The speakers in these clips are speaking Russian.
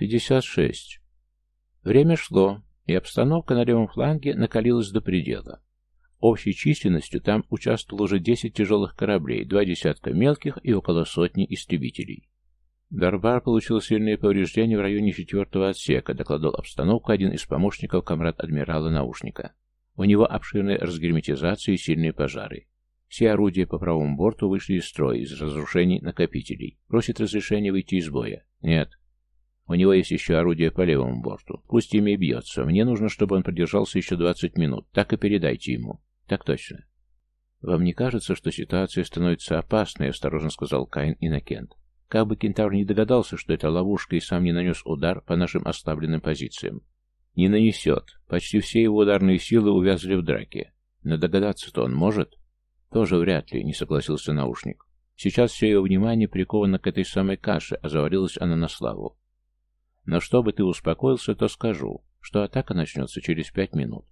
Пятьдесят шесть. Время шло, и обстановка на левом фланге накалилась до предела. Общей численностью там участвовало уже 10 тяжелых кораблей, два десятка мелких и около сотни истребителей. Дарбар получил сильные повреждения в районе четвертого отсека, докладал обстановку один из помощников комрад-адмирала Наушника. У него обширная разгерметизация и сильные пожары. Все орудия по правому борту вышли из строя из разрушений накопителей. Просит разрешения выйти из боя. Нет. У него есть еще орудие по левому борту. Пусть ими бьется. Мне нужно, чтобы он продержался еще 20 минут. Так и передайте ему. Так точно. «Вам не кажется, что ситуация становится опасной?» — осторожно сказал Каин Иннокент. Как бы кентавр не догадался, что это ловушка и сам не нанес удар по нашим оставленным позициям. Не нанесет. Почти все его ударные силы увязли в драке. Но догадаться-то он может? Тоже вряд ли, не согласился наушник. Сейчас все его внимание приковано к этой самой каше, а заварилась она на славу. Но чтобы ты успокоился, то скажу, что атака начнется через пять минут.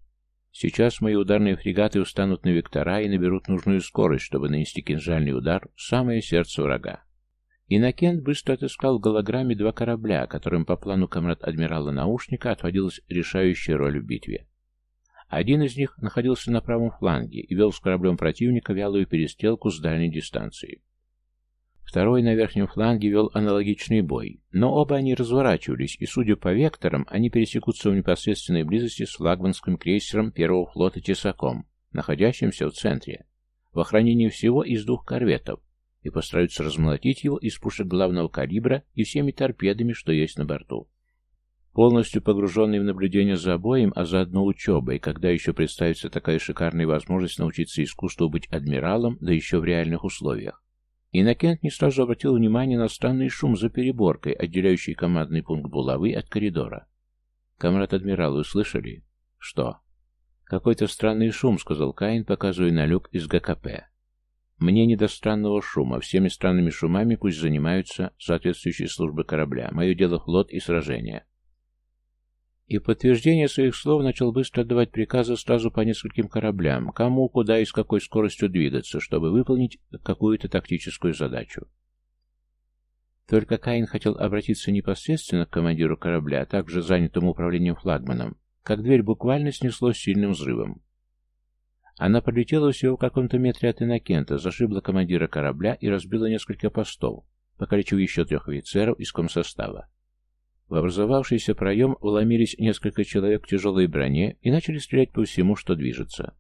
Сейчас мои ударные фрегаты устанут на вектора и наберут нужную скорость, чтобы нанести кинжальный удар в самое сердце врага. Иннокент быстро отыскал в голограмме два корабля, которым по плану комрад-адмирала Наушника отводилась решающая роль в битве. Один из них находился на правом фланге и вел с кораблем противника вялую перестрелку с дальней дистанции. Второй на верхнем фланге вел аналогичный бой, но оба они разворачивались, и, судя по векторам, они пересекутся в непосредственной близости с флагманским крейсером первого флота «Тесаком», находящимся в центре, в охранении всего из двух корветов, и постараются размолотить его из пушек главного калибра и всеми торпедами, что есть на борту. Полностью погруженный в наблюдение за боем, а заодно учебой, когда еще представится такая шикарная возможность научиться искусству быть адмиралом, да еще в реальных условиях, Иннокент не сразу обратил внимание на странный шум за переборкой, отделяющий командный пункт булавы от коридора. «Камрад адмирал, вы слышали?» «Что?» «Какой-то странный шум», — сказал Каин, показывая на люк из ГКП. «Мне не до странного шума. Всеми странными шумами пусть занимаются соответствующие службы корабля. Мое дело флот и сражения. И в подтверждение своих слов начал быстро отдавать приказы сразу по нескольким кораблям, кому, куда и с какой скоростью двигаться, чтобы выполнить какую-то тактическую задачу. Только Каин хотел обратиться непосредственно к командиру корабля, а также занятому управлением флагманом, как дверь буквально снесло сильным взрывом. Она пролетела всего в каком-то метре от Иннокента, зашибла командира корабля и разбила несколько постов, покалечив еще трех офицеров из комсостава. В образовавшийся проем уломились несколько человек в тяжелой броне и начали стрелять по всему, что движется.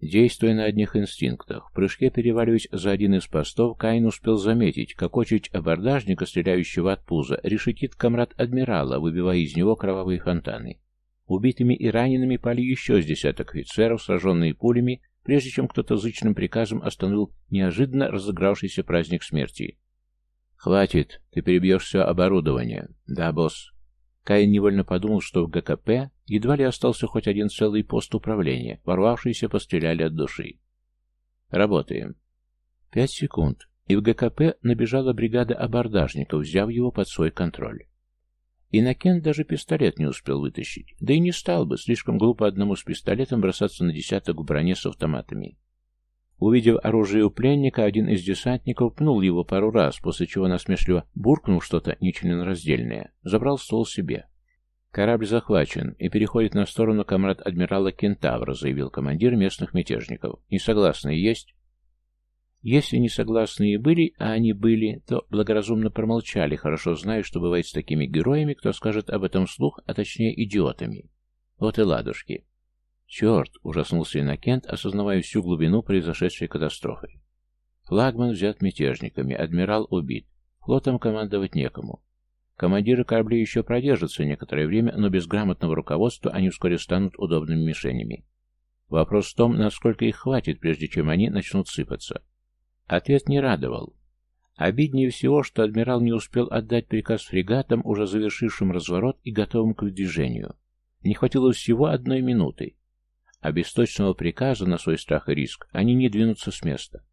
Действуя на одних инстинктах, в прыжке переваливаясь за один из постов, Каин успел заметить, как очередь абордажника, стреляющего от пуза, решетит комрад адмирала, выбивая из него кровавые фонтаны. Убитыми и ранеными пали еще с десяток офицеров, сраженные пулями, прежде чем кто-то зычным приказом остановил неожиданно разыгравшийся праздник смерти. «Хватит, ты перебьешь все оборудование». «Да, босс». Каин невольно подумал, что в ГКП едва ли остался хоть один целый пост управления. Ворвавшиеся постреляли от души. «Работаем». Пять секунд, и в ГКП набежала бригада абордажников, взяв его под свой контроль. Иннокент даже пистолет не успел вытащить, да и не стал бы, слишком глупо одному с пистолетом бросаться на десяток в броне с автоматами. Увидев оружие у пленника, один из десантников пнул его пару раз, после чего насмешливо буркнул что-то нечленораздельное. Забрал стол себе. «Корабль захвачен и переходит на сторону комрад-адмирала Кентавра», заявил командир местных мятежников. «Несогласные есть?» Если несогласные были, а они были, то благоразумно промолчали, хорошо зная, что бывает с такими героями, кто скажет об этом вслух, а точнее идиотами. Вот и ладушки. «Черт!» — ужаснулся Иннокент, осознавая всю глубину произошедшей катастрофы. Флагман взят мятежниками, адмирал убит. Флотом командовать некому. Командиры кораблей еще продержатся некоторое время, но без грамотного руководства они вскоре станут удобными мишенями. Вопрос в том, насколько их хватит, прежде чем они начнут сыпаться. Ответ не радовал. Обиднее всего, что адмирал не успел отдать приказ фрегатам, уже завершившим разворот и готовым к движению. Не хватило всего одной минуты а без точного приказа на свой страх и риск они не двинутся с места.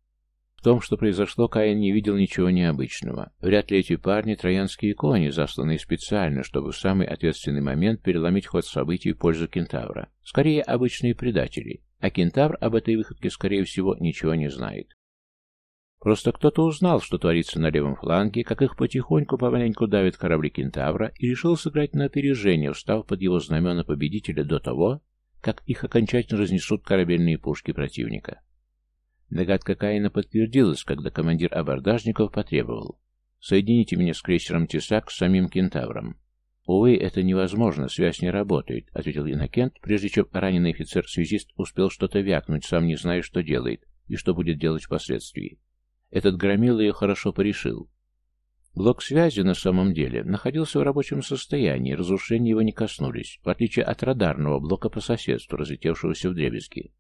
В том, что произошло, Каин не видел ничего необычного. Вряд ли эти парни троянские кони, засланные специально, чтобы в самый ответственный момент переломить ход событий в пользу кентавра. Скорее, обычные предатели, а кентавр об этой выходке, скорее всего, ничего не знает. Просто кто-то узнал, что творится на левом фланге, как их потихоньку помаленьку давят корабли Кентавра, и решил сыграть на опережение, встав под его знамена победителя до того, как их окончательно разнесут корабельные пушки противника. Догадка Каина подтвердилась, когда командир абордажников потребовал «Соедините меня с крейсером Тесак с самим Кентавром». «Увы, это невозможно, связь не работает», — ответил Иннокент, прежде чем раненый офицер-связист успел что-то вякнуть, сам не зная, что делает и что будет делать впоследствии. Этот громил ее хорошо порешил. Блок связи на самом деле находился в рабочем состоянии, разрушения его не коснулись, в отличие от радарного блока по соседству, разлетевшегося в дребезги.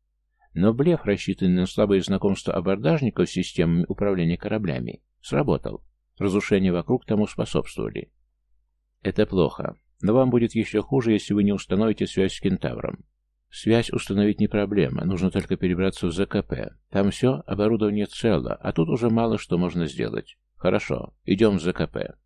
Но блеф, рассчитанный на слабое знакомство абордажников с системами управления кораблями, сработал. Разрушения вокруг тому способствовали. Это плохо, но вам будет еще хуже, если вы не установите связь с кентавром. Связь установить не проблема, нужно только перебраться в ЗКП. Там все, оборудование цело, а тут уже мало что можно сделать. Хорошо, идем в ЗКП.